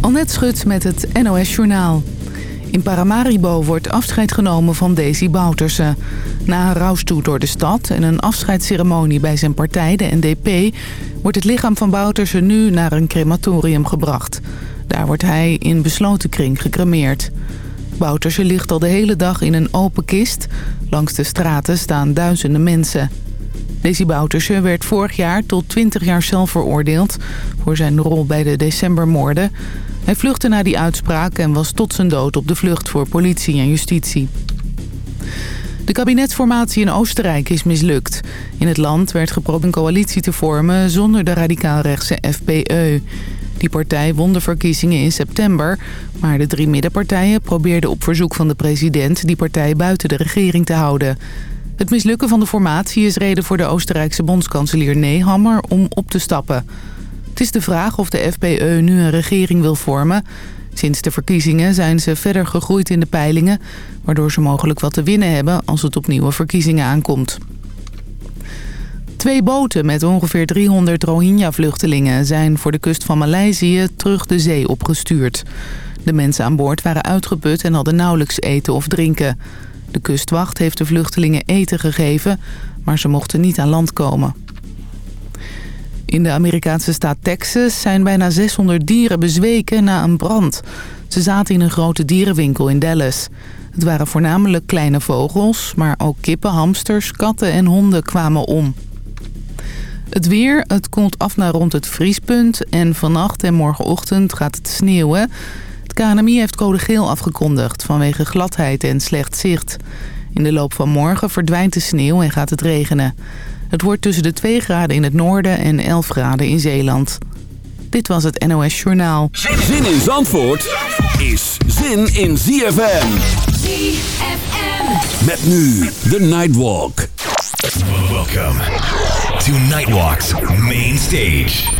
Annette Schut met het NOS Journaal. In Paramaribo wordt afscheid genomen van Daisy Bouterse. Na een rouwstoet door de stad en een afscheidsceremonie bij zijn partij, de NDP... wordt het lichaam van Bouterse nu naar een crematorium gebracht. Daar wordt hij in besloten kring gecremeerd. Bouterse ligt al de hele dag in een open kist. Langs de straten staan duizenden mensen. Daisy Bouterse werd vorig jaar tot 20 jaar zelf veroordeeld... voor zijn rol bij de decembermoorden... Hij vluchtte na die uitspraak en was tot zijn dood op de vlucht voor politie en justitie. De kabinetsformatie in Oostenrijk is mislukt. In het land werd geprobeerd een coalitie te vormen zonder de radicaalrechtse FPE. Die partij won de verkiezingen in september, maar de drie middenpartijen probeerden op verzoek van de president die partij buiten de regering te houden. Het mislukken van de formatie is reden voor de Oostenrijkse bondskanselier Nehammer om op te stappen. Het is de vraag of de FPE nu een regering wil vormen. Sinds de verkiezingen zijn ze verder gegroeid in de peilingen... waardoor ze mogelijk wat te winnen hebben als het op nieuwe verkiezingen aankomt. Twee boten met ongeveer 300 Rohingya-vluchtelingen... zijn voor de kust van Maleisië terug de zee opgestuurd. De mensen aan boord waren uitgeput en hadden nauwelijks eten of drinken. De kustwacht heeft de vluchtelingen eten gegeven... maar ze mochten niet aan land komen. In de Amerikaanse staat Texas zijn bijna 600 dieren bezweken na een brand. Ze zaten in een grote dierenwinkel in Dallas. Het waren voornamelijk kleine vogels, maar ook kippen, hamsters, katten en honden kwamen om. Het weer, het komt af naar rond het vriespunt en vannacht en morgenochtend gaat het sneeuwen. Het KNMI heeft code geel afgekondigd vanwege gladheid en slecht zicht. In de loop van morgen verdwijnt de sneeuw en gaat het regenen. Het wordt tussen de 2 graden in het noorden en 11 graden in Zeeland. Dit was het NOS Journaal. Zin in Zandvoort is zin in ZFM. ZFM. Met nu de Nightwalk. Welcome to Nightwalk's main stage.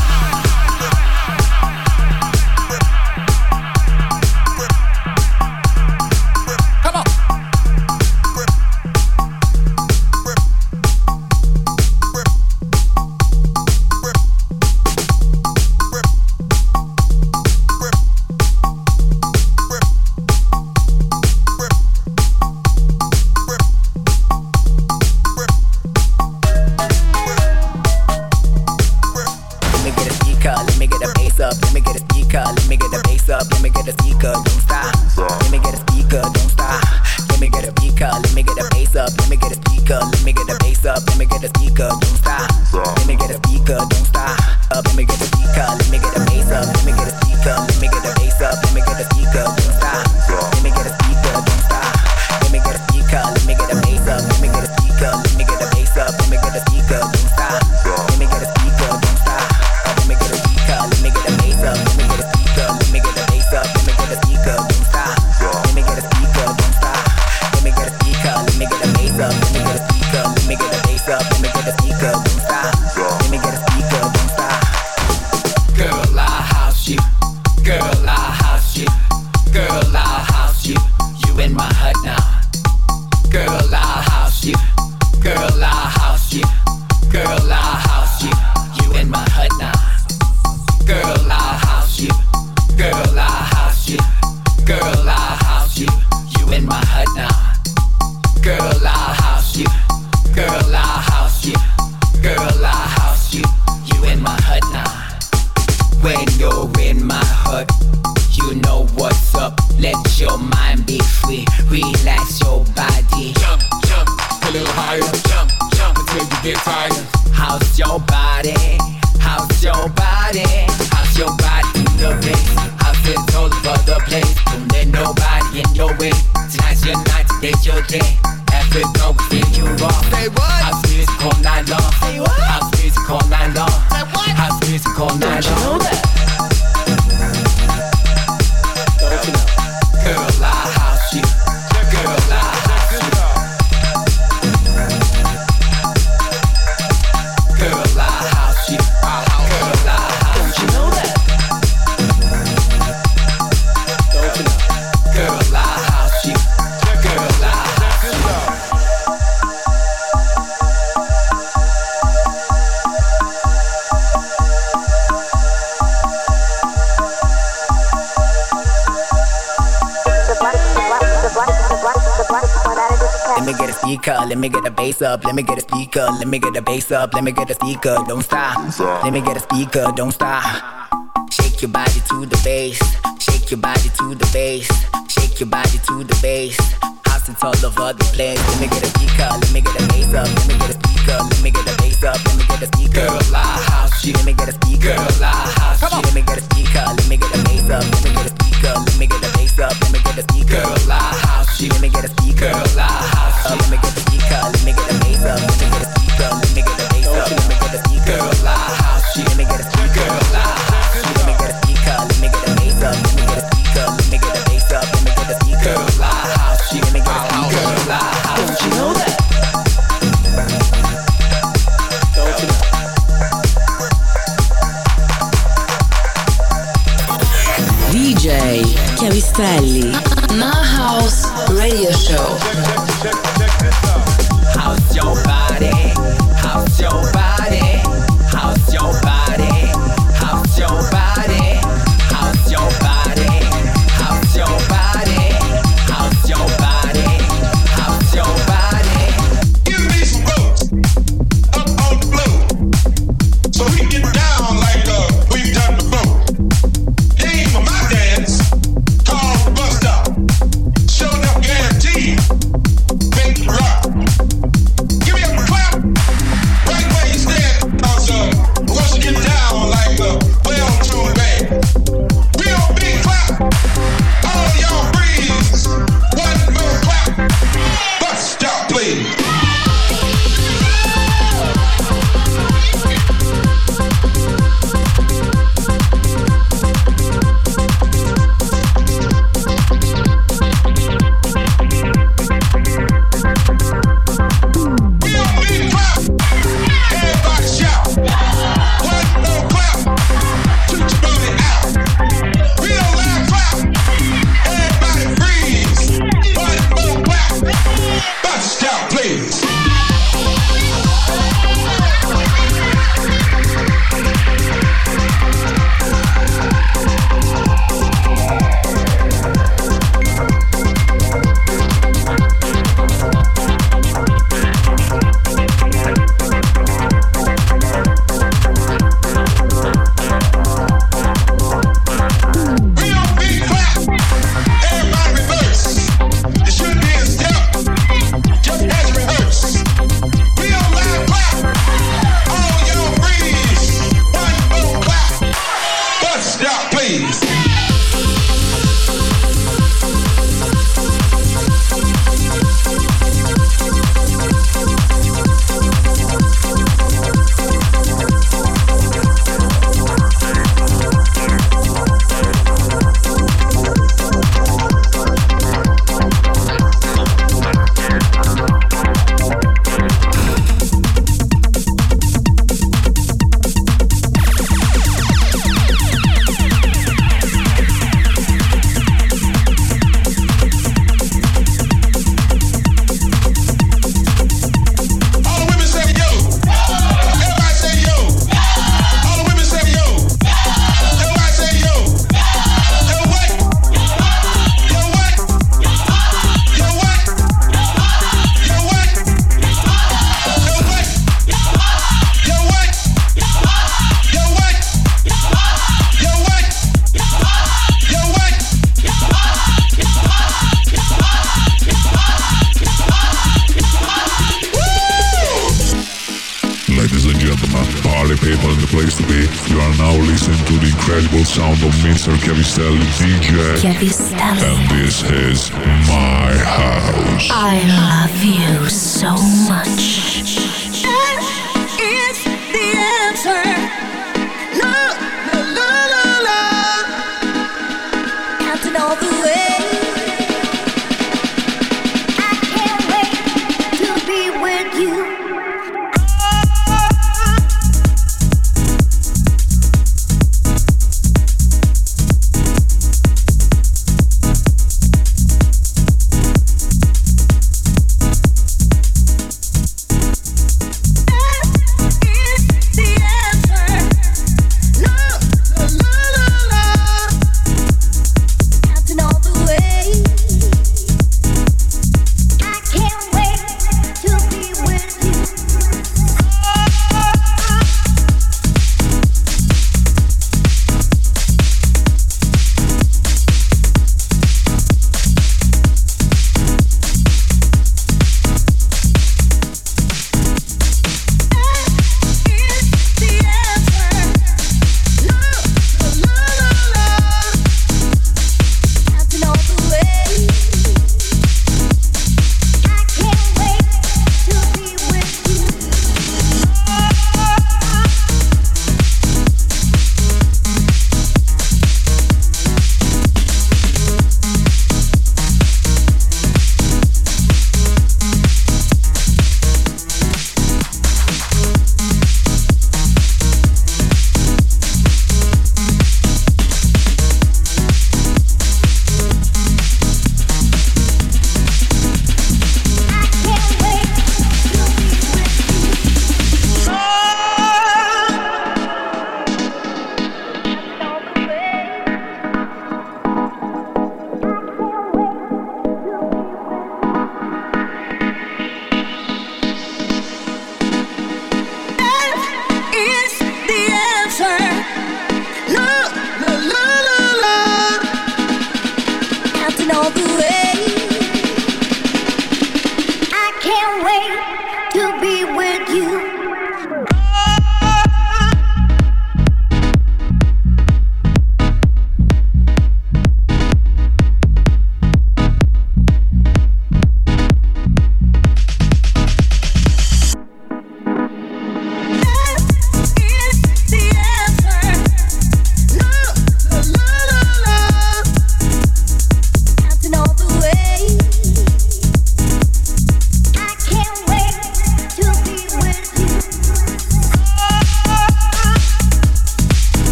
Speaker, let me get a bass up, let me get a speaker, don't stop. Let me get a speaker, don't stop. Speaker, let me get a bass up, let me get a speaker, let me get a bass up, let me get a speaker, don't stop. Let me get a speaker, don't stop. Shake your body to the bass, shake your body to the bass, shake your body to the bass. It's all over the place. Let me get a speaker, let me get a bass up, let me get a speaker, let me get a bass up, let me get a speaker. Girl, I house you. Let me get a speaker, girl, I house you. Let me get a speaker, let me get a bass up, let me get a speaker, let me get a bass up, let me get a speaker. Girl, I house you. Let me get a speaker, girl, I house you. Let me get a speaker, let me get a bass up, let me get a speaker, let me get a bass up, let me get a speaker. Girl, I Chiavistelli. My House Radio Show.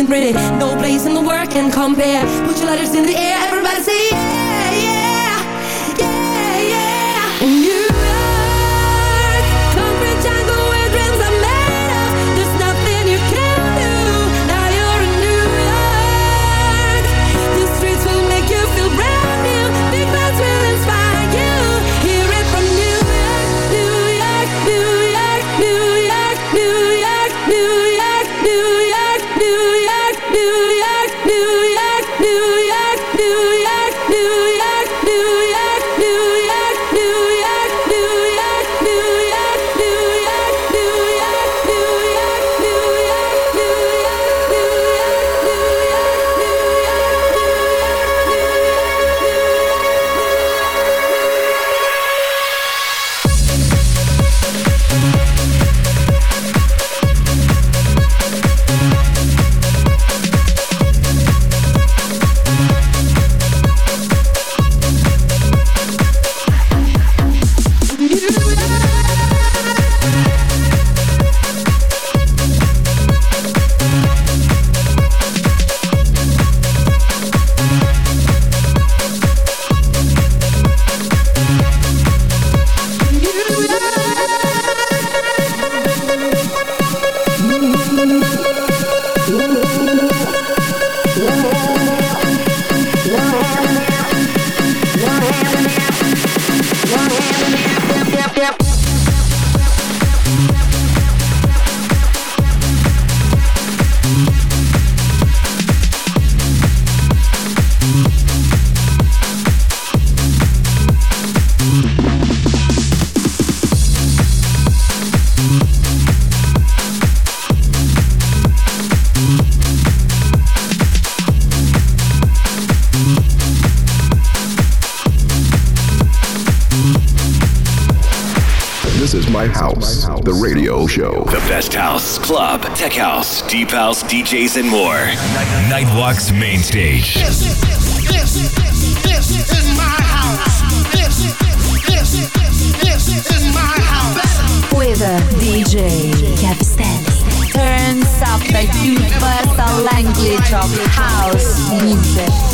All pretty. No place in the world can compare. Put your letters in the air, The radio show. The best house, club, tech house, deep house, DJs, and more. Nightwalk's main stage. This, this, this is my house. This, this, this is my house. With a DJ Chiavistelli. Turns up the universal language of house music.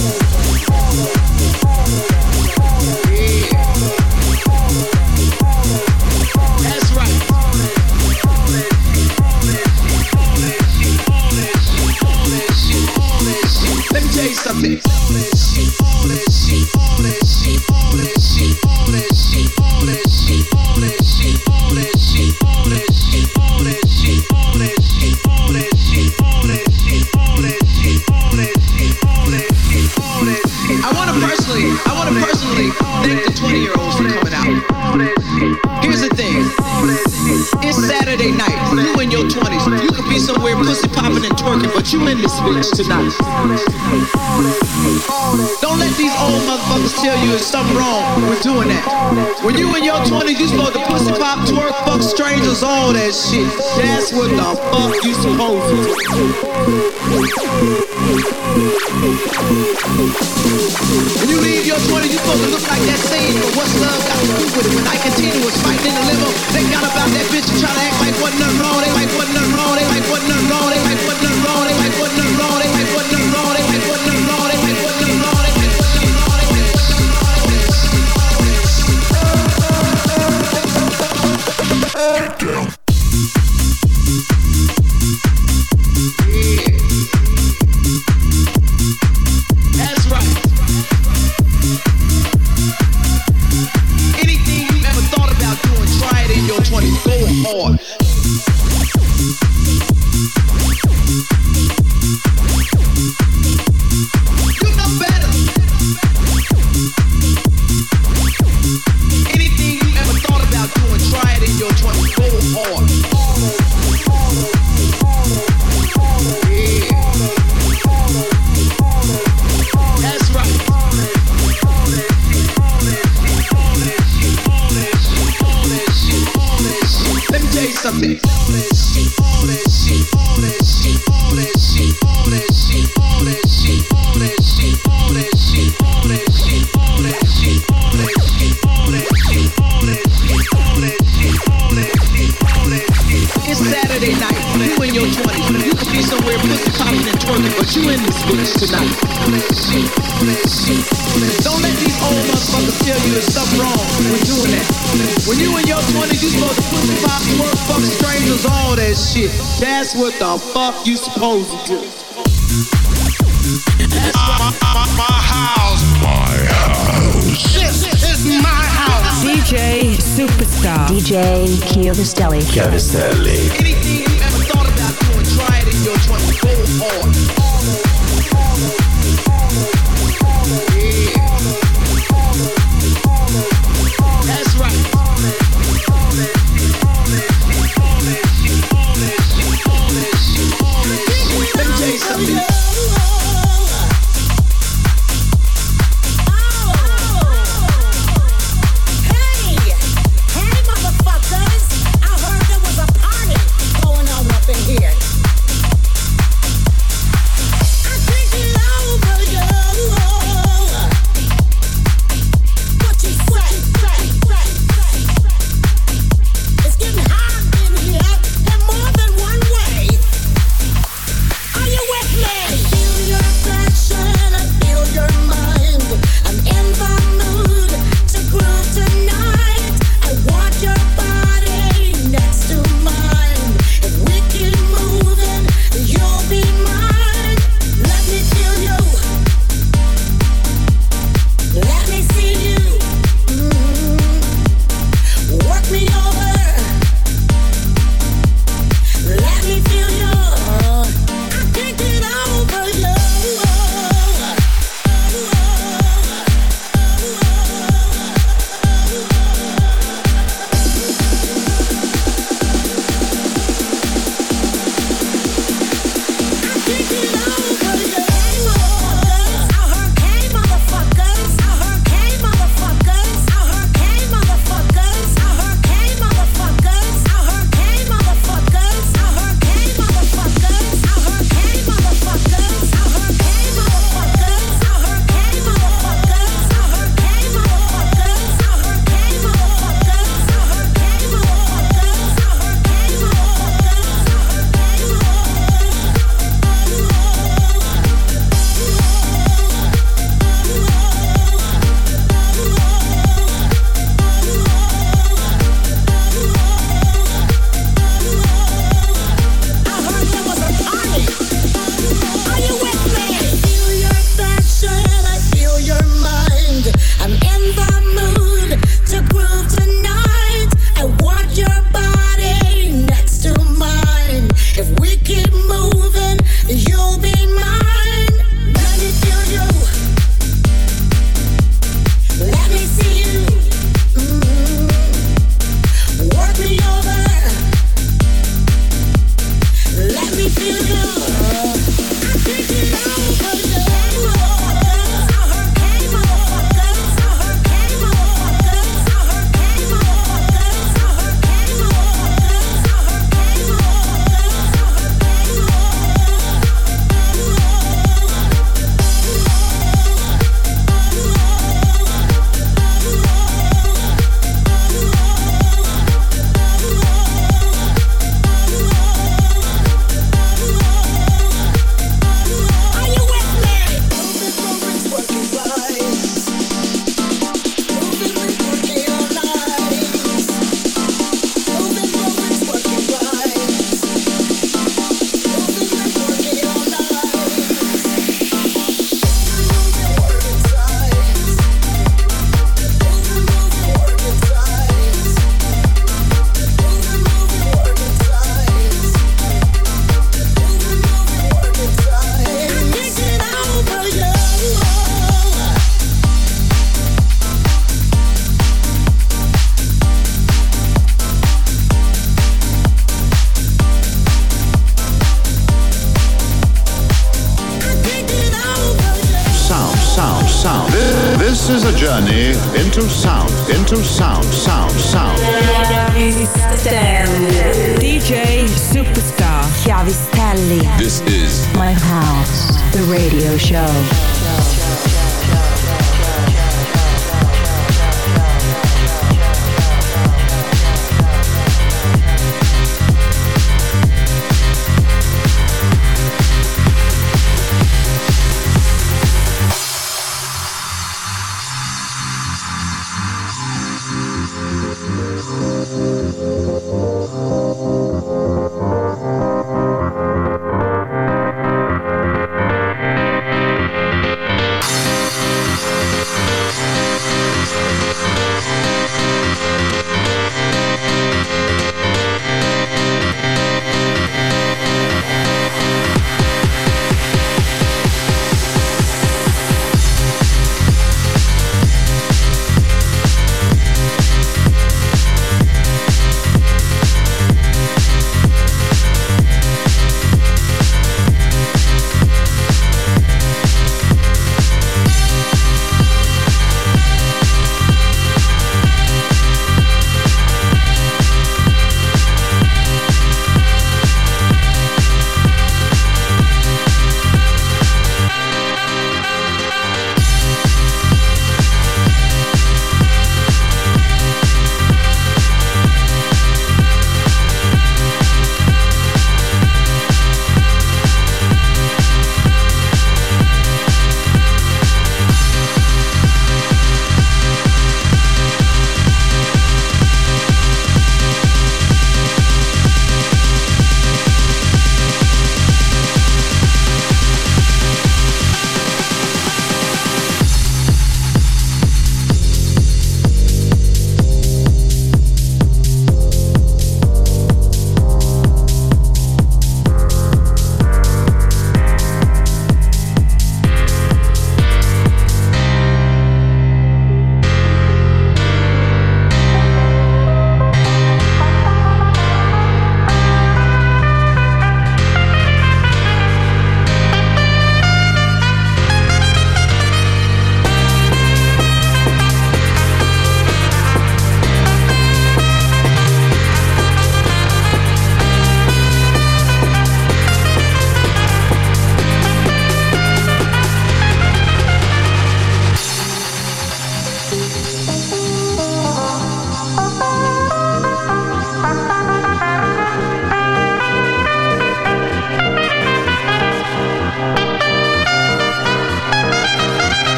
Tonight. Don't let these old motherfuckers tell you there's something wrong with doing that. When you in your 20s, you supposed to pussy pop, twerk, fuck strangers, all that shit. That's what the fuck you supposed to do. When you leave your 20s, you supposed to look like that scene But What's Love Got to Do With It. When Ike and Tina was fighting in the limo, they got about that bitch and try to act like wasn't nothing wrong. They like wasn't nothing wrong. They like That's what the fuck you supposed to do. That's my, my, my house. My house. This is my house. DJ Superstar. DJ Chiavistelli. Chiavistelli. Anything you ever thought about doing, try it in your 20s. Go hard.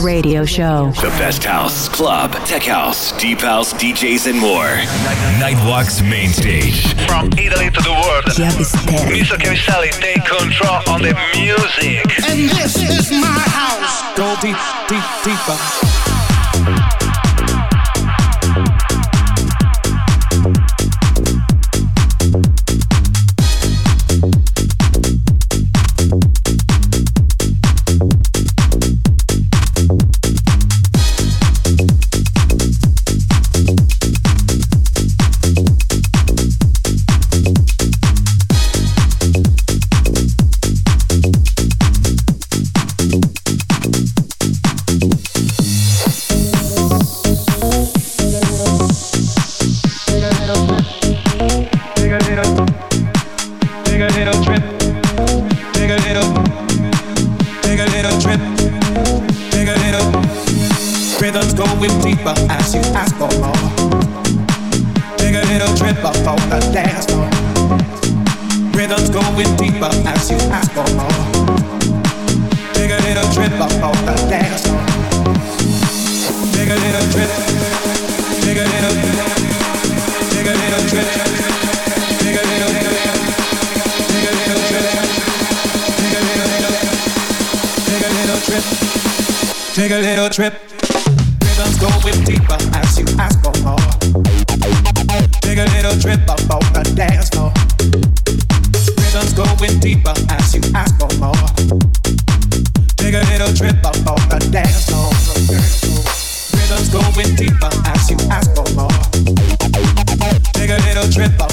Radio show. The best house, club, tech house, deep house, DJs, and more. Nightwalk's main stage. From Italy to the world, Mr. Chiavistelli take control on the music. And this is my house. Go deep, deep, deeper. Trip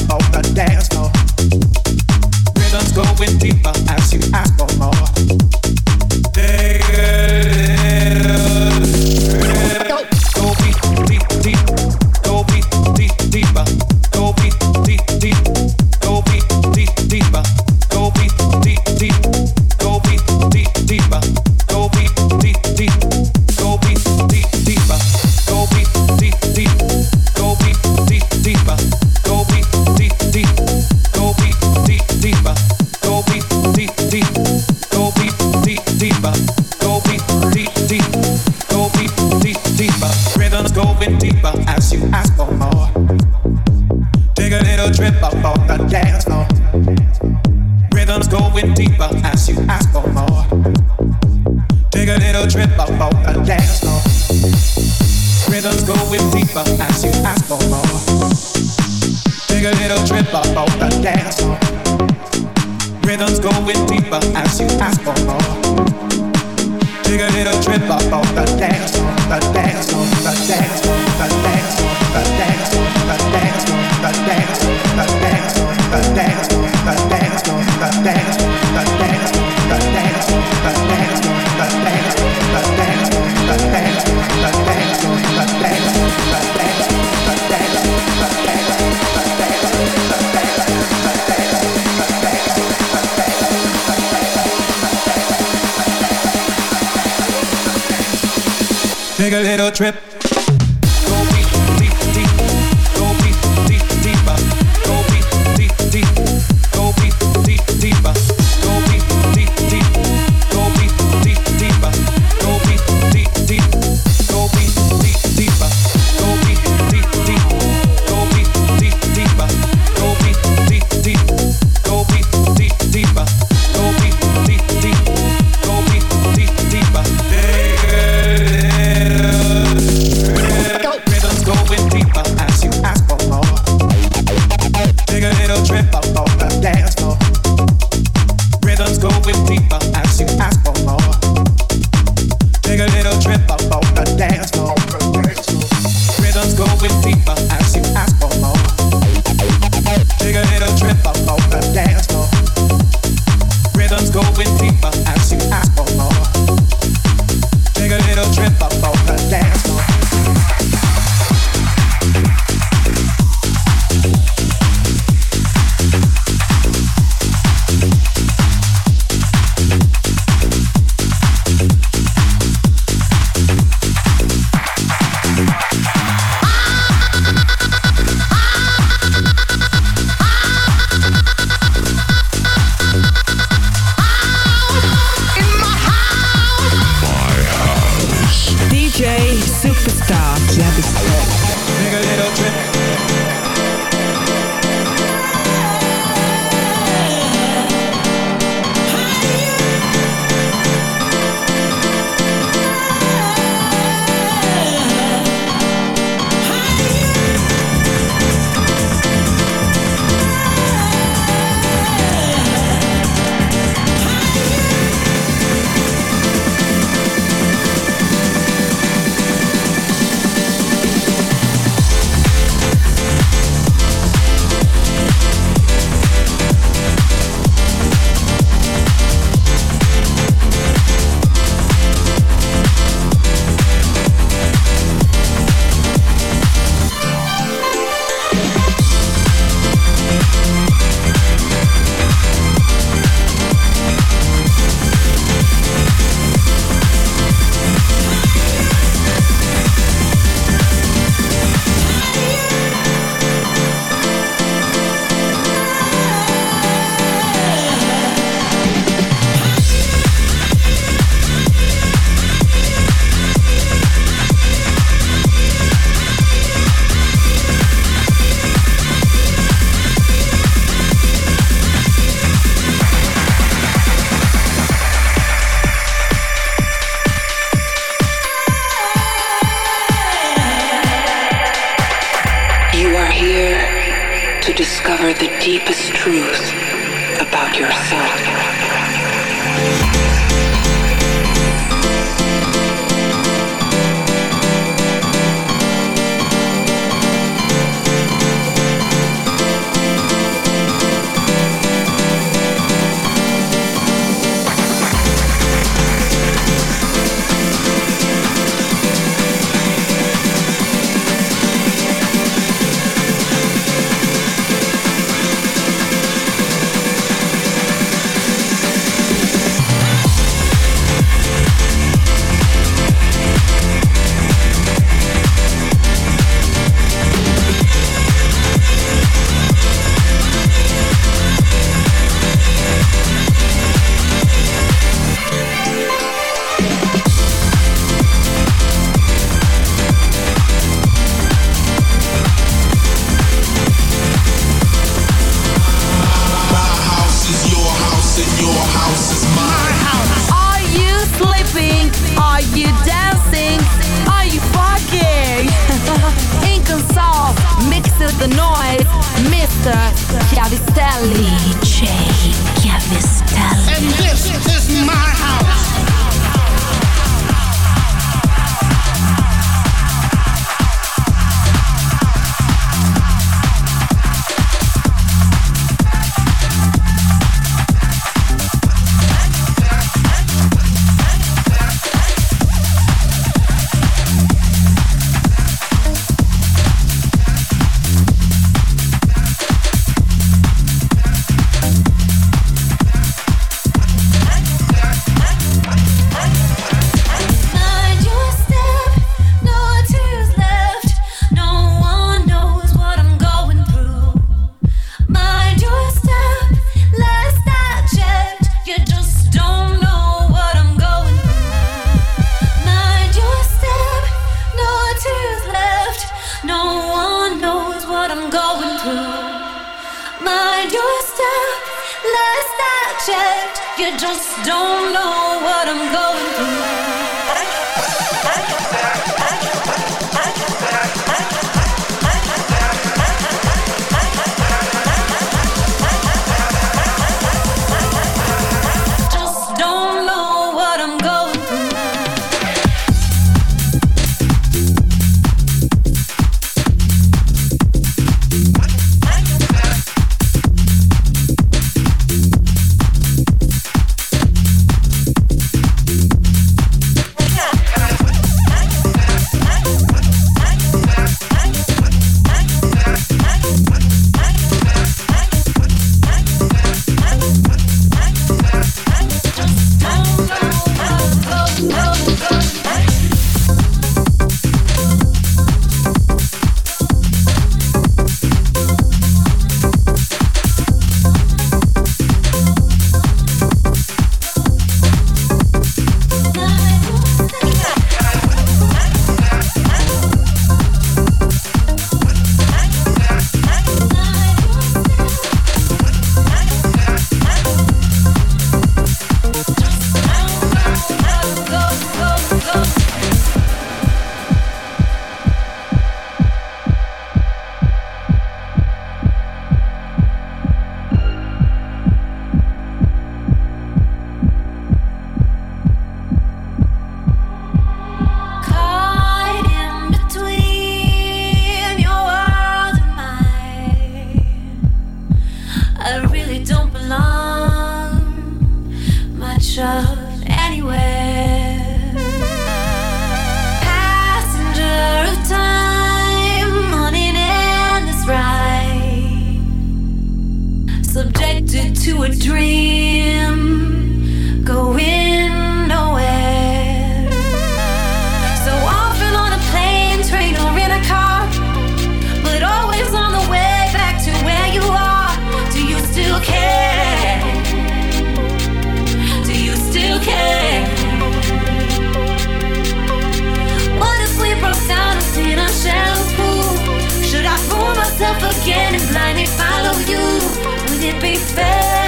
fair.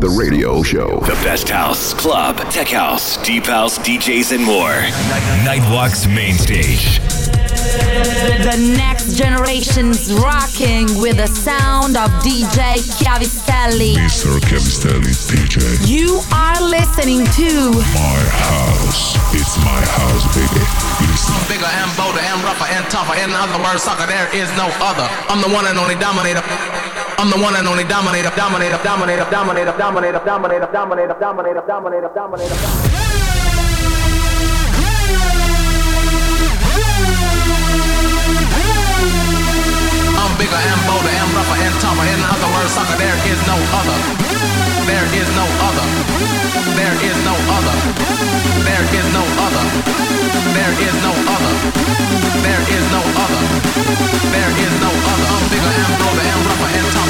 The radio show. The best house, club, tech house, deep house, DJs, and more. Nightwalk's main stage. The next generation's rocking with the sound of DJ Chiavistelli. Mr. Chiavistelli, DJ. You are listening to My House. It's my house, baby. Listen. I'm bigger and bolder and rougher and tougher. In other words, sucker, there is no other. I'm the one and only dominator. I'm the one and only dominator, dominator, dominator, dominator, dominator, dominator, dominator, dominator, dominator, dominator. I'm bigger and bolder and rougher and tougher. In other words, sucker, there is no other. There is no other. There is no other. There is no other. There is no other. There is no other. There is no other. I'm bigger and bolder and rougher and tougher.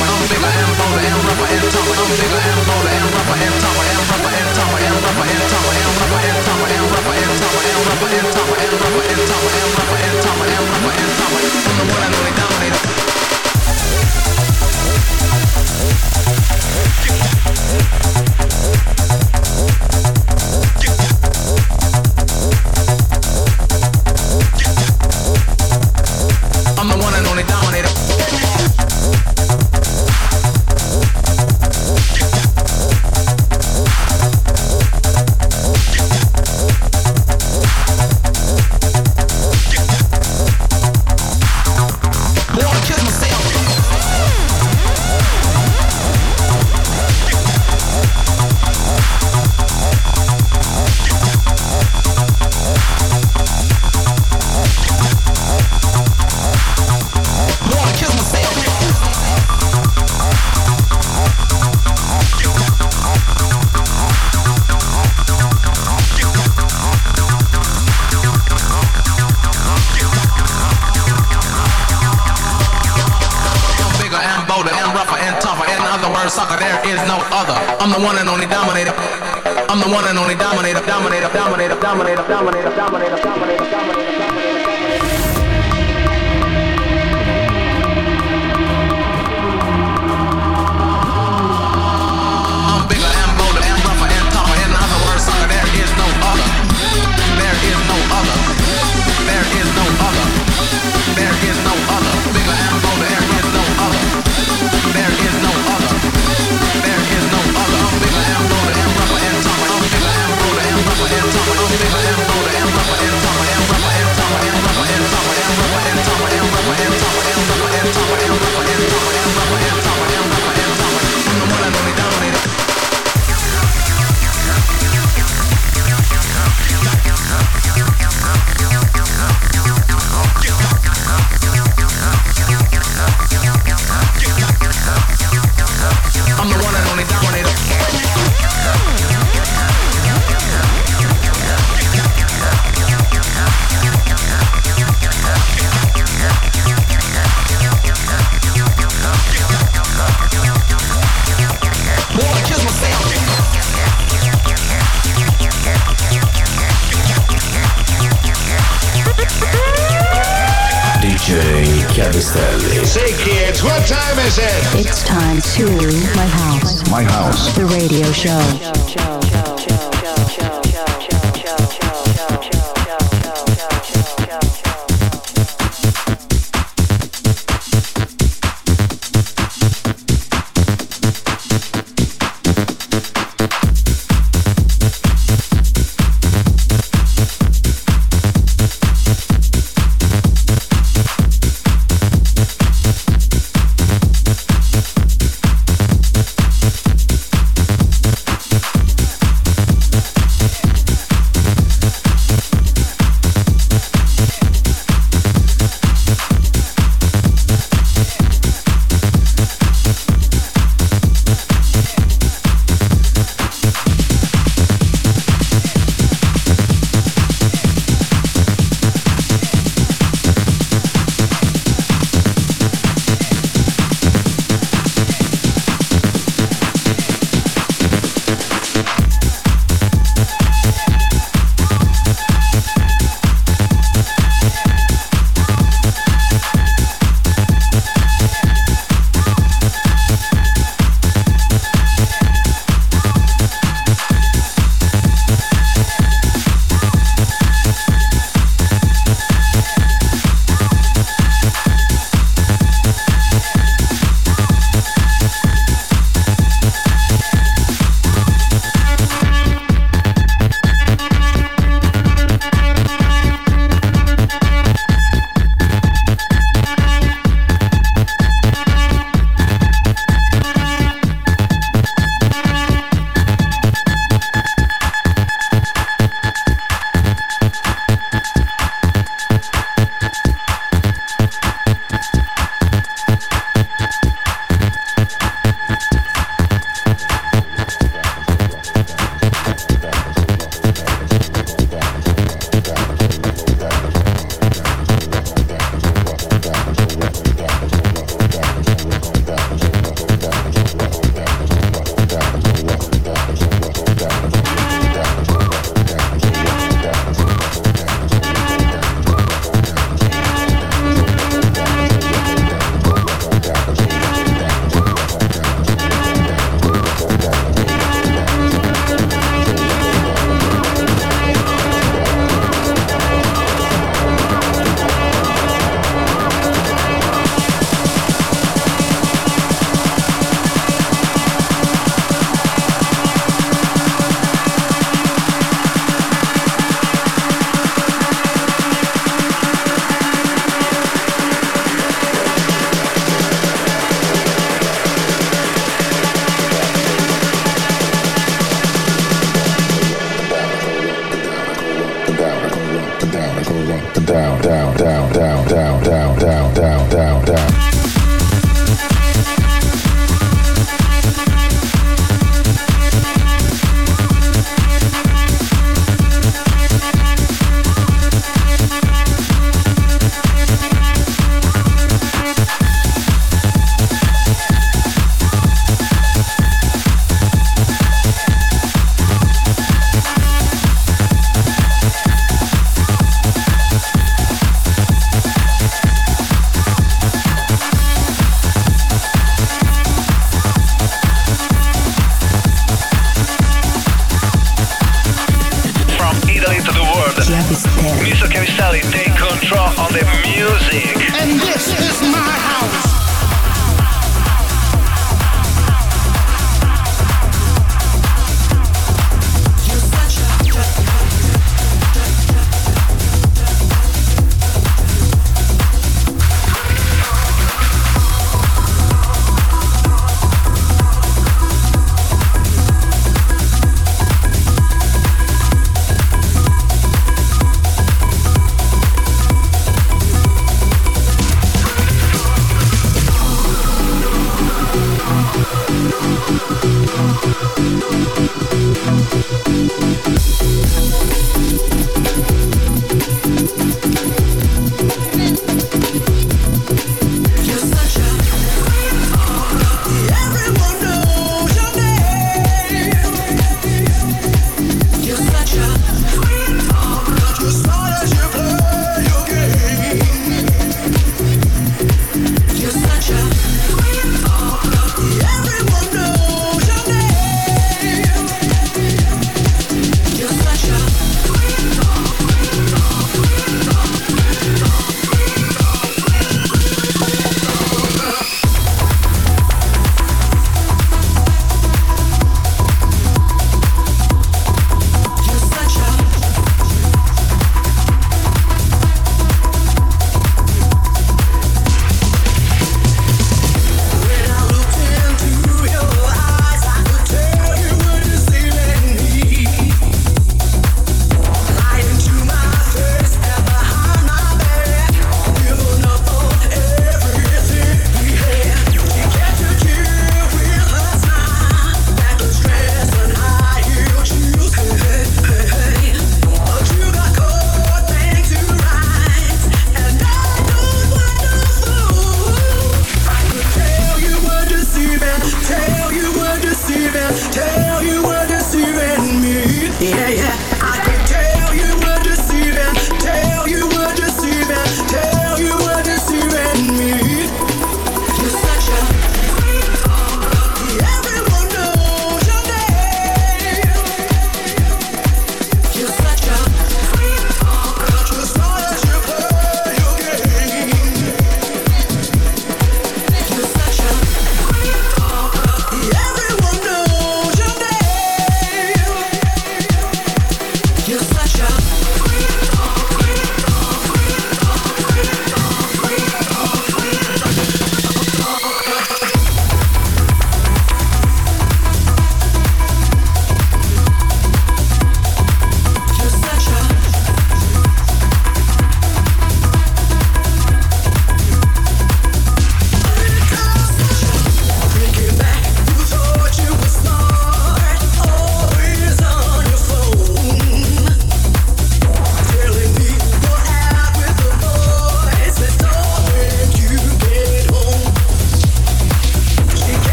Show.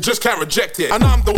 Just can't reject it. And I'm the